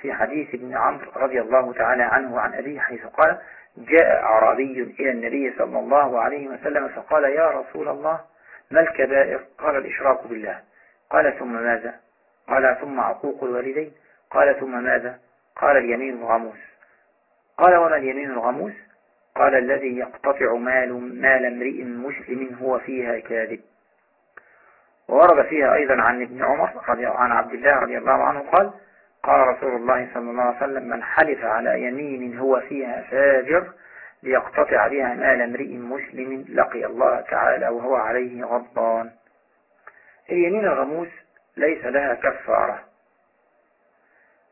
في حديث ابن عمرو رضي الله تعالى عنه وعن أبيه حيث قال جاء أعرابي إلى النبي صلى الله عليه وسلم فقال يا رسول الله ما الكبائر؟ قال الإشراك بالله. قال ثم ماذا؟ قال ثم عقوق الوالدين. قال ثم ماذا؟ قال اليمين الغموس قال وما اليمين الغموس قال الذي يقتطع مال مال امرئ مسلم هو فيها كاذب. وورد فيها أيضا عن ابن عمر عن عبد الله رضي الله عنه قال قال رسول الله صلى الله عليه وسلم من حلف على يمين هو فيها فاجر ليقتطع بها مال امرئ مسلم لقي الله تعالى وهو عليه غضبان. اليمين الغموس ليس لها كفارة.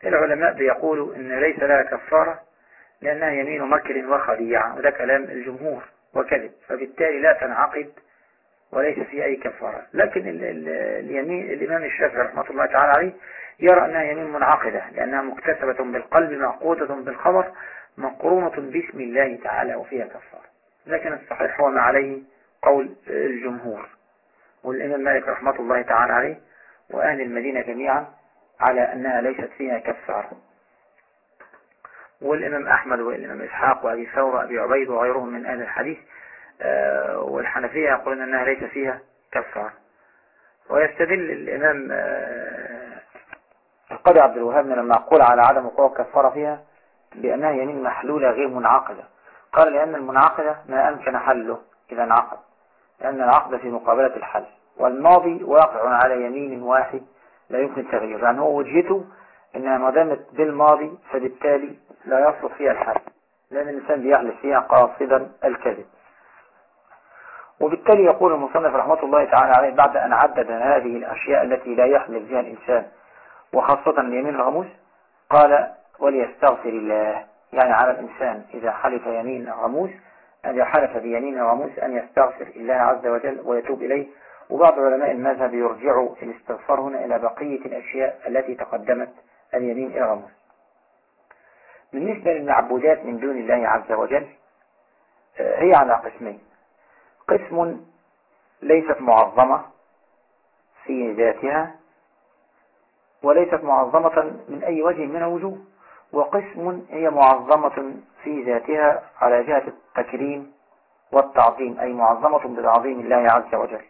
العلماء بيقولوا إن ليس لها كفارة لأنها يمين مكر وخديعة وده كلام الجمهور وكذب. فبالتالي لا تنعقد وليس فيه أي كفارة. لكن اليمين الإمام الشافعي رحمة الله تعالى عليه يرى أنها يمين منعقدة لأنها مكتسبة بالقلب معقودة بالخبر مقرونة باسم الله تعالى وفيها كفارة. لكن الصحيح هو ما عليه قول الجمهور. والإمام مالك رحمة الله تعالى عليه وأهل المدينة جميعا على أنها ليست فيها كفارة. والإمام أحمد والإمام إسحاق وأبي ثور وأبي عبيد وغيرهم من أهل الحديث آه، والحنفية يقولون أنها ليس فيها كفارة ويستدل الإمام آه، القاضي عبد الوهاب من المعقول على عدم وقوع الكفارة فيها بأنها يمين محلولة غير منعقدة. قال لأن المنعقدة ما أمكن حله إذا انعقد لأن العقد في مقابلة الحل والماضي واقع على يمين واحد لا يمكن تغييره يعني هو وجهته إنها ما دامت بالماضي فبالتالي لا يصلح فيها الحل لأن الإنسان بيحلف فيها قاصدا الكذب. وبالتالي يقول المصنف رحمة الله تعالى عليه بعد أن عدد هذه الأشياء التي لا يحمل فيها الإنسان وخاصة اليمين الغموس قال وليستغفر الله. يعني على الإنسان إذا حلف يمين غموس أن يحلف بيمين غموس أن يستغفر الله عز وجل ويتوب إليه. وبعض علماء المذهب يرجع الاستغفار هنا إلى بقية الأشياء التي تقدمت اليمين إلى غموس بالنسبة للمعبودات من دون الله عز وجل آه، هي على قسمين. قسم ليست معظمة في ذاتها وليست معظمة من أي وجه من الوجوه وقسم هي معظمة في ذاتها على جهة التكريم والتعظيم أي معظمة بتعظيم الله عز وجل.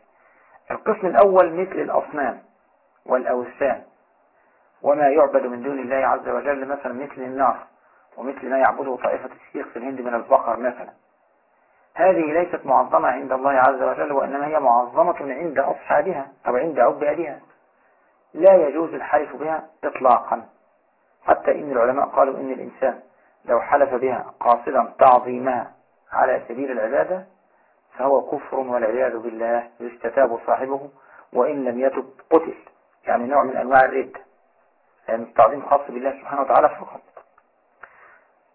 القسم الأول مثل الأصنام والأوثان. وما يعبد من دون الله عز وجل مثلا مثل النار ومثل ما يعبده طائفة الشيخ في الهند من البقر مثلا. هذه ليست معظمة عند الله عز وجل وإنما هي معظمة عند أصحابها أو عند عبادها لا يجوز الحلف بها إطلاقا. حتى إن العلماء قالوا إن الإنسان لو حلف بها قاصدا تعظيمها على سبيل العبادة فهو كفر والعياذ بالله يستتاب صاحبه وإن لم يتب قتل. يعني نوع من أنواع الرد. التعظيم خاص بالله سبحانه وتعالى فقط.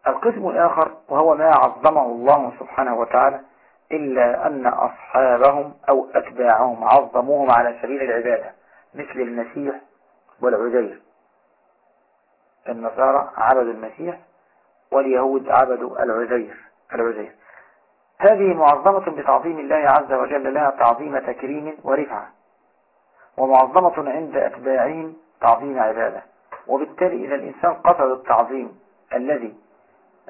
القسم الآخر وهو ما عظمه الله سبحانه وتعالى إلا أن أصحابهم أو أتباعهم عظموهم على سبيل العبادة مثل المسيح والعزير. النصارى عبدوا المسيح واليهود عبدوا العزير العزير. هذه معظمة بتعظيم الله عز وجل لها تعظيم تكريم ورفعة ومعظمة عند أتباعهم تعظيم عبادة. وبالتالي إذا الإنسان قصد التعظيم الذي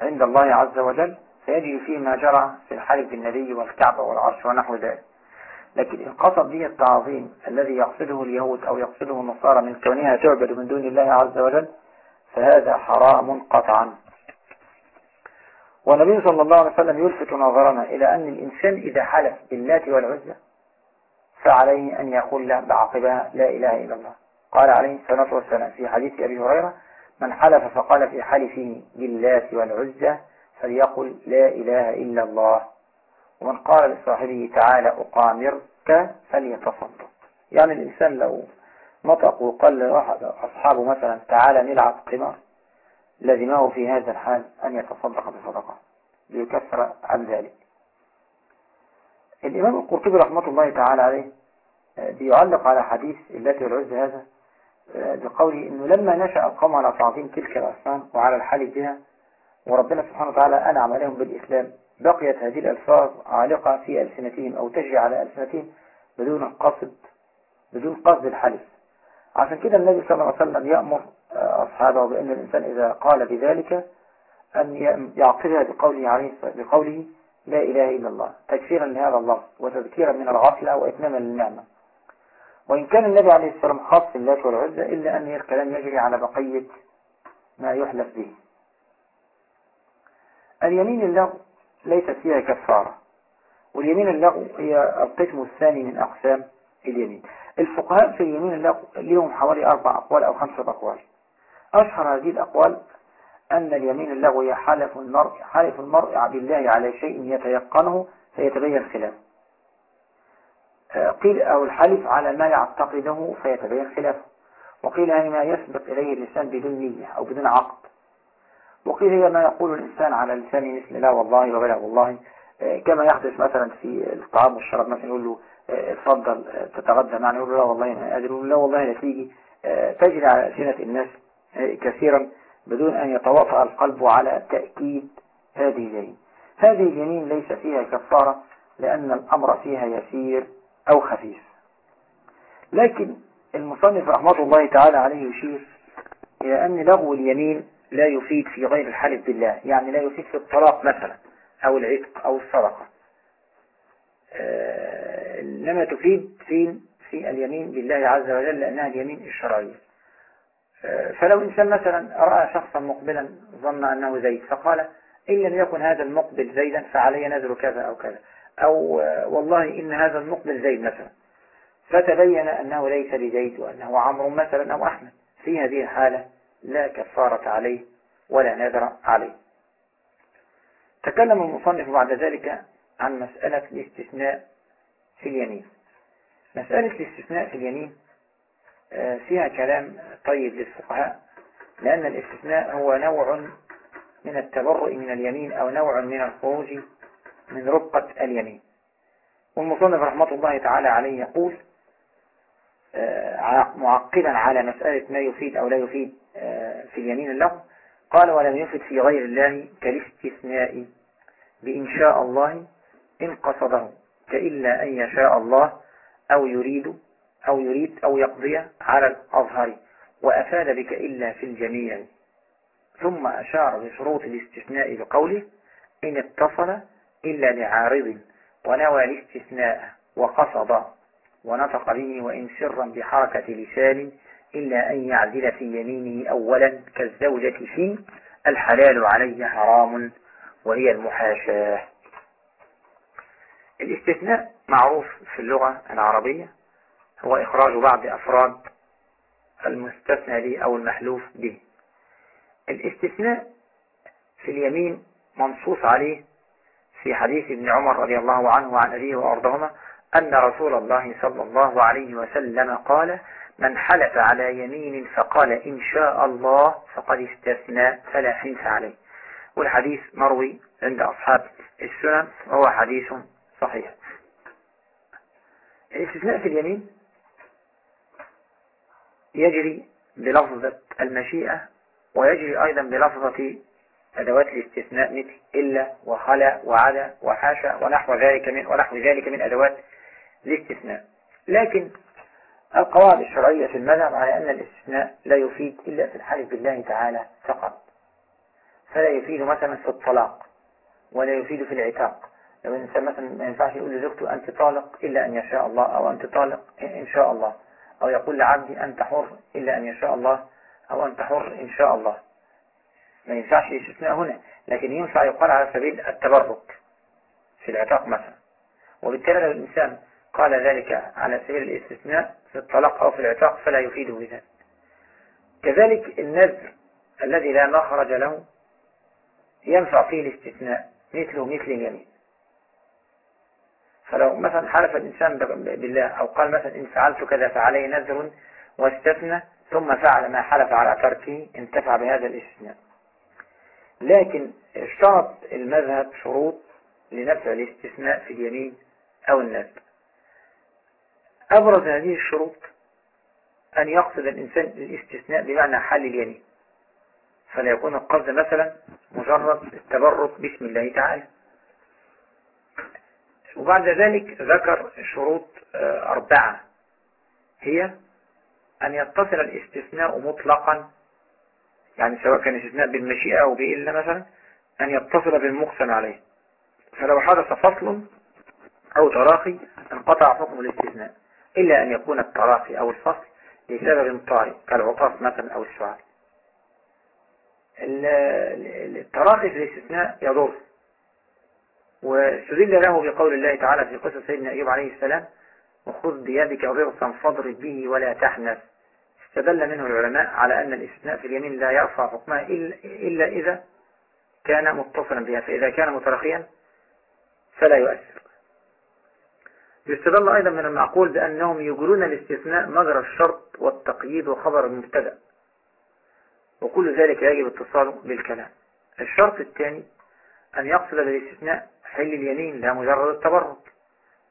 عند الله عز وجل سيجري فيه ما جرى في الحلف بالنبي والكعبة والعرش ونحو ذلك. لكن إن قصد به التعظيم الذي يقصده اليهود أو يقصده النصارى من كونها تعبد من دون الله عز وجل فهذا حرام قطعا. والنبي صلى الله عليه وسلم يلفت نظرنا إلى أن الإنسان إذا حلف باللات والعزة فعليه أن يقول بعقبها لا إله إلا الله. قال عليه الصلاة والسلام في حديث أبي هريرة من حلف فقال في حلفه باللات والعزة فليقل لا إله إلا الله ومن قال لصاحبه تعالى أقامرك فليتصدق. يعني الإنسان لو نطق وقال لواحد أصحابه مثلا تعالى نلعب قمار لزمه في هذا الحال أن يتصدق بصدقة ليكثر عن ذلك. الإمام القرطبي رحمة الله تعالى عليه آه، بيعلق على حديث التي والعز هذا آه، بقوله أنه لما نشأ القوم على تعظيم تلك الأصنام وعلى الحال بها وربنا سبحانه وتعالى أنعم عليهم بالإسلام بقيت هذه الألفاظ عالقة في ألسنتهم أو تجري على ألسنتهم بدون قصد بدون قصد الحلف. عشان كده النبي صلى الله عليه وسلم يأمر آه، أصحابه بأن الإنسان إذا قال بذلك أن يعقلها بقوله عليه بقوله لا إله إلا الله تكفيرا لهذا الله وتذكيرا من الغفلة وإتماما للنعمة. وإن كان النبي عليه السلام خاص بالله والعزة إلا أن الكلام يجري على بقية ما يحلف به. اليمين اللغو ليست فيها كفارة. واليمين اللغو هي القسم الثاني من أقسام اليمين. الفقهاء في اليمين اللغو لهم حوالي أربع أقوال أو خمسة أقوال. أشهر هذه الأقوال أن اليمين اللغو هي حلف المرء حلف المرء بالله على شيء يتيقنه فيتبين خلافه قيل أو الحلف على ما يعتقده فيتبين خلافه. وقيل هي ما يسبق إليه اللسان بدون نية أو بدون عقد. وقيل هي ما يقول الإنسان على لسانه مثل لا والله وبلا والله. كما يحدث مثلا في الطعام والشراب مثلا يقول له اتفضل تتغدى معنا يقول له لا والله ما أدري لا والله لا تيجي. تجري على ألسنة الناس كثيرا بدون أن يتواطأ القلب على تأكيد هذه اليمين هذه اليمين ليس فيها كفارة لأن الأمر فيها يسير أو خفيف. لكن المصنف رحمة الله تعالى عليه يشير إلى أن لغو اليمين لا يفيد في غير الحلف بالله. يعني لا يفيد في الطلاق مثلا أو العتق أو الصدقة. آه، إنما تفيد في في اليمين بالله عز وجل لأنها اليمين الشرعية. آه، فلو إنسان مثلا رأى شخصا مقبلا ظن أنه زيد فقال إن لم يكن هذا المقبل زيدا فعلي نذر كذا أو كذا. أو والله إن هذا المقبل زيد مثلا. فتبين أنه ليس بزيد وأنه عمرو مثلا أو أحمد. في هذه الحالة لا كفارة عليه ولا نذر عليه. تكلم المصنف بعد ذلك عن مسألة الاستثناء في اليمين. مسألة الاستثناء في اليمين آه، فيها كلام طيب للفقهاء لأن الاستثناء هو نوع من التبرؤ من اليمين أو نوع من الخروج من رقة اليمين. والمصنف رحمة الله تعالى عليه يقول آه، معقبا على مسألة ما يفيد أو لا يفيد آه، في اليمين اللغو قال ولم يفد في غير الله كالاستثناء بإن شاء الله إن قصده كإلا أن يشاء الله أو يريد أو يريد أو يقضي على الأظهر وأفاد بك إلا في الجميع. ثم أشار بشروط الاستثناء بقوله إن اتصل إلا لعارض ونوى الاستثناء وقصد ونطق به وإن سرا بحركة لسان إلا أن يعدل في يمينه أولا كالزوجة في الحلال عليه حرام وهي المحاشاة. الاستثناء معروف في اللغة العربية هو إخراج بعض أفراد المستثنى به أو المحلوف به. الاستثناء في اليمين منصوص عليه في حديث ابن عمر رضي الله عنه وعن أبيه وأرضهما أن رسول الله صلى الله عليه وسلم قال من حلف على يمين فقال إن شاء الله فقد استثنى فلا حنس عليه. والحديث مروي عند أصحاب السنن وهو حديث صحيح. الاستثناء في اليمين يجري بلفظة المشيئة ويجري أيضا بلفظة أدوات الاستثناء مثل إلا وخلا وعدا وحاشا ونحو ذلك من ونحو ذلك من أدوات الاستثناء. لكن القواعد الشرعية في المذهب على أن الاستثناء لا يفيد إلا في الحلف بالله تعالى فقط. فلا يفيد مثلا في الطلاق ولا يفيد في العتاق. لو الإنسان مثلا ما ينفعش يقول لزوجته أنت طالق إلا أن يشاء الله أو أنت طالق إن شاء الله أو يقول لعبدي أنت حر إلا أن يشاء الله أو أنت حر إن شاء الله. ما ينفعش الاستثناء هنا لكن ينفع يقال على سبيل التبرك في العتاق مثلا. وبالتالي لو الإنسان قال ذلك على سبيل الاستثناء في الطلاق أو في العتاق فلا يفيده بذلك. كذلك النذر الذي لا مخرج له ينفع فيه الاستثناء مثله مثل اليمين. فلو مثلا حلف الإنسان بالله أو قال مثلا إن فعلت كذا فعلي نذر واستثنى ثم فعل ما حلف على تركه انتفع بهذا الاستثناء. لكن اشترط المذهب شروط لنفع الاستثناء في اليمين أو النذر أبرز هذه الشروط أن يقصد الإنسان الاستثناء بمعنى حل اليمين. فلا يكون القصد مثلا مجرد التبرك باسم الله تعالى. وبعد ذلك ذكر شروط آه، أربعة. هي أن يتصل الاستثناء مطلقا يعني سواء كان استثناء بالمشيئة أو بإلا مثلا أن يتصل بالمقسم عليه. فلو حدث فصل أو تراخي انقطع حكم الاستثناء إلا أن يكون التراخي أو الفصل لسبب طارئ كالعطاف مثلا أو السؤال التراخي في الاستثناء يضر. واستدل له بقول الله تعالى في قصة سيدنا أيوب عليه السلام وخذ بيدك ضغطا فاضرب به ولا تحنث. استدل منه العلماء على أن الاستثناء في اليمين لا يرفع حكمها إلا إذا كان متصلا بها فإذا كان مترخيا فلا يؤثر. يستدل أيضا من المعقول بأنهم يجرون الاستثناء مجرى الشرط والتقييد وخبر المبتدأ وكل ذلك يجب اتصاله بالكلام. الشرط الثاني أن يقصد بالاستثناء حل اليمين لا مجرد التبرك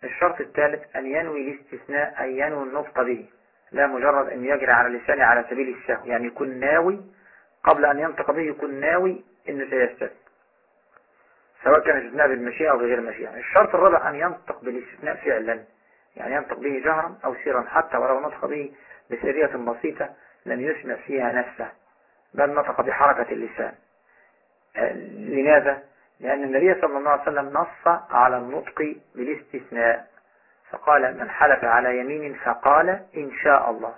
الشرط الثالث أن ينوي الاستثناء أن ينوي النطق به. لا مجرد أن يجري على لسانه على سبيل السهو. يعني يكون ناوي قبل أن ينطق به يكون ناوي أنه سيستثنى سواء كان استثناء بالمشيئة أو بغير المشيئة. الشرط الرابع أن ينطق بالاستثناء فعلا. يعني ينطق به جهرا أو سيرا حتى ولو نطق به بسرية بسيطة لم يسمع فيها نفسه بل نطق بحركة اللسان. لماذا؟ لأن النبي صلى الله عليه وسلم نص على النطق بالاستثناء. فقال من حلف على يمين فقال إن شاء الله.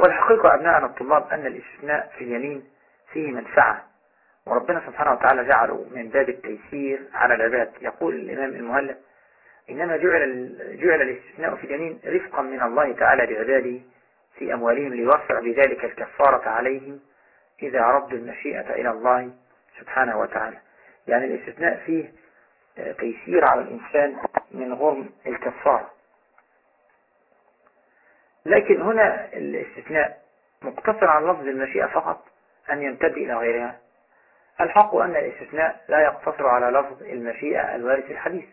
والحقيقة أبناءنا الطلاب أن الاستثناء في اليمين فيه منفعة وربنا سبحانه وتعالى جعله من باب التيسير على العباد. يقول الإمام المهلب إنما جعل, جعل الاستثناء في اليمين رفقا من الله تعالى بعباده في أموالهم ليوفر بذلك الكفارة عليهم إذا ردوا المشيئة إلى الله سبحانه وتعالى. يعني الاستثناء فيه تيسير على الإنسان من غرم الكفارة. لكن هنا الاستثناء مقتصر على لفظ المشيئة فقط أن يمتد إلى غيرها. الحق أن الاستثناء لا يقتصر على لفظ المشيئة الوارد في الحديث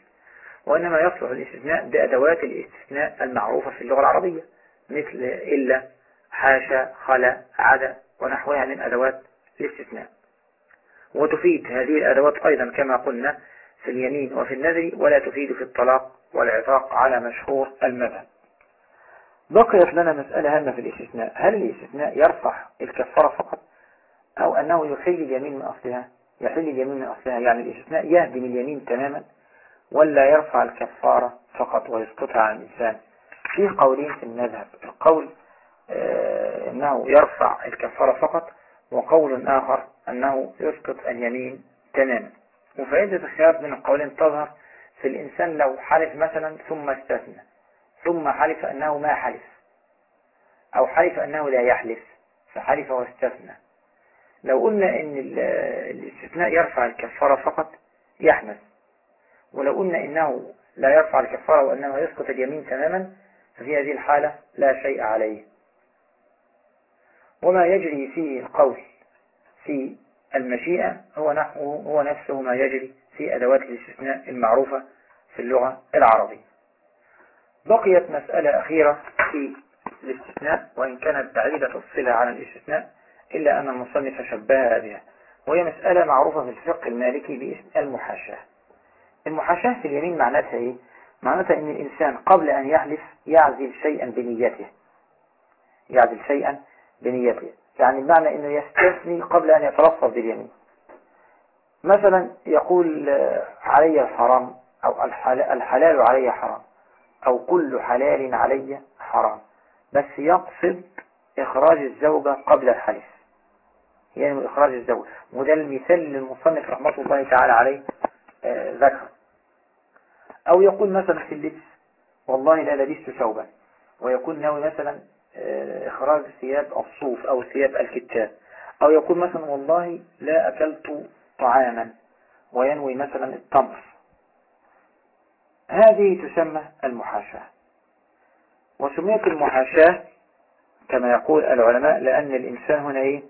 وإنما يصلح الاستثناء بأدوات الاستثناء المعروفة في اللغة العربية مثل إلا حاشا خلا عدا ونحوها من أدوات الاستثناء. وتفيد هذه الأدوات أيضا كما قلنا في اليمين وفي النذر ولا تفيد في الطلاق والعتاق على مشهور المذهب. بقيت لنا مسألة هامة في الاستثناء. هل الاستثناء يرفع الكفارة فقط أو أنه يحل اليمين من أصلها؟ يحل اليمين من أصلها يعني الاستثناء يهدم اليمين تماما ولا يرفع الكفارة فقط ويسقطها عن الإنسان؟ في قولين في المذهب. القول آه أنه يرفع الكفارة فقط وقول آخر أنه يسقط اليمين تماما. وفائدة الخلاف من القولين تظهر في الإنسان لو حلف مثلا ثم استثنى ثم حلف أنه ما حلف أو حلف أنه لا يحلف فحلف واستثنى. لو قلنا إن الاستثناء يرفع الكفارة فقط يحمل. ولو قلنا إنه لا يرفع الكفارة وانما يسقط اليمين تماما ففي هذه الحالة لا شيء عليه. وما يجري فيه القول في المشيئة هو نحو هو نفسه ما يجري في أدوات الاستثناء المعروفة في اللغة العربية. بقيت مسألة أخيرة في الاستثناء وإن كانت بعيدة الصلة على الاستثناء إلا أن المصنف شبهها بها. وهي مسألة معروفة في الفقه المالكي باسم المحاشاة. المحاشاة في اليمين معناتها إيه؟ معناتها أن الإنسان قبل أن يحلف يعزل شيئا بنيته. يعزل شيئا بنيته. يعني بمعنى أنه يستثني قبل أن يتلفظ باليمين. مثلا يقول علي الحرام أو الحلال علي حرام أو كل حلال علي حرام بس يقصد إخراج الزوجة قبل الحلف. يعني إخراج الزوج وده المثال للمصنف رحمة الله تعالى عليه آه ذكر. أو يقول مثلا في اللبس والله لا لبست ثوبا. ويكون ناوي مثلا آه إخراج ثياب الصوف أو ثياب الكتاب. أو يقول مثلا والله لا أكلت طعاما وينوي مثلا التمر هذه تسمى المحاشاة. وسميت المحاشاة كما يقول العلماء لأن الإنسان هنا إيه؟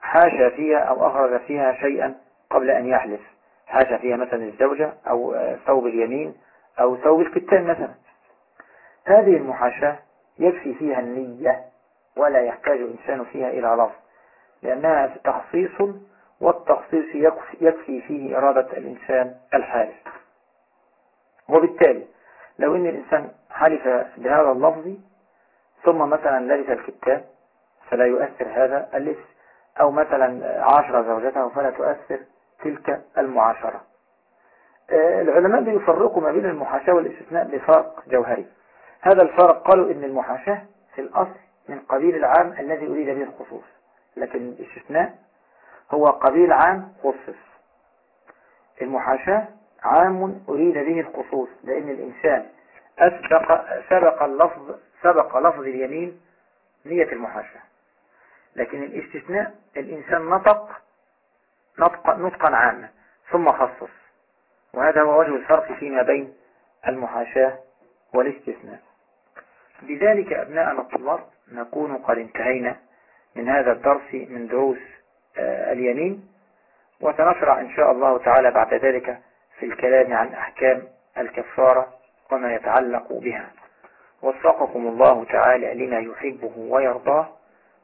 حاشا فيها أو أخرج فيها شيئا قبل أن يحلف حاشا فيها مثلا الزوجة أو ثوب اليمين أو ثوب الكتان مثلا. هذه المحاشاة يكفي فيها النية ولا يحتاج الإنسان فيها إلى لفظ لأنها تخصيص والتخصيص يكفي فيه إرادة الإنسان الحالف وبالتالي لو أن الإنسان حلف بهذا اللفظ ثم مثلا لبس الكتاب فلا يؤثر هذا اللبس أو مثلا عاشر زوجته فلا تؤثر تلك المعاشرة. آه، العلماء بيفرقوا ما بين المحاشاة والاستثناء بفرق جوهري. هذا الفرق قالوا إن المحاشاة في الأصل من قبيل العام الذي أريد به الخصوص. لكن الاستثناء هو قبيل عام خصص. المحاشاة عام أريد به الخصوص لأن الإنسان أسبق سبق اللفظ سبق لفظ اليمين نية المحاشاة. لكن الاستثناء الإنسان نطق نطق نطقا عاما ثم خصص. وهذا هو وجه الفرق فيما بين المحاشاة والاستثناء. بذلك أبناءنا الطلاب نكون قد انتهينا من هذا الدرس من دروس آه، اليمين وسنشرع إن شاء الله تعالى بعد ذلك في الكلام عن أحكام الكفارة وما يتعلق بها. وفقكم الله تعالى لما يحبه ويرضاه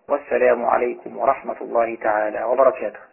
والسلام عليكم ورحمة الله تعالى وبركاته.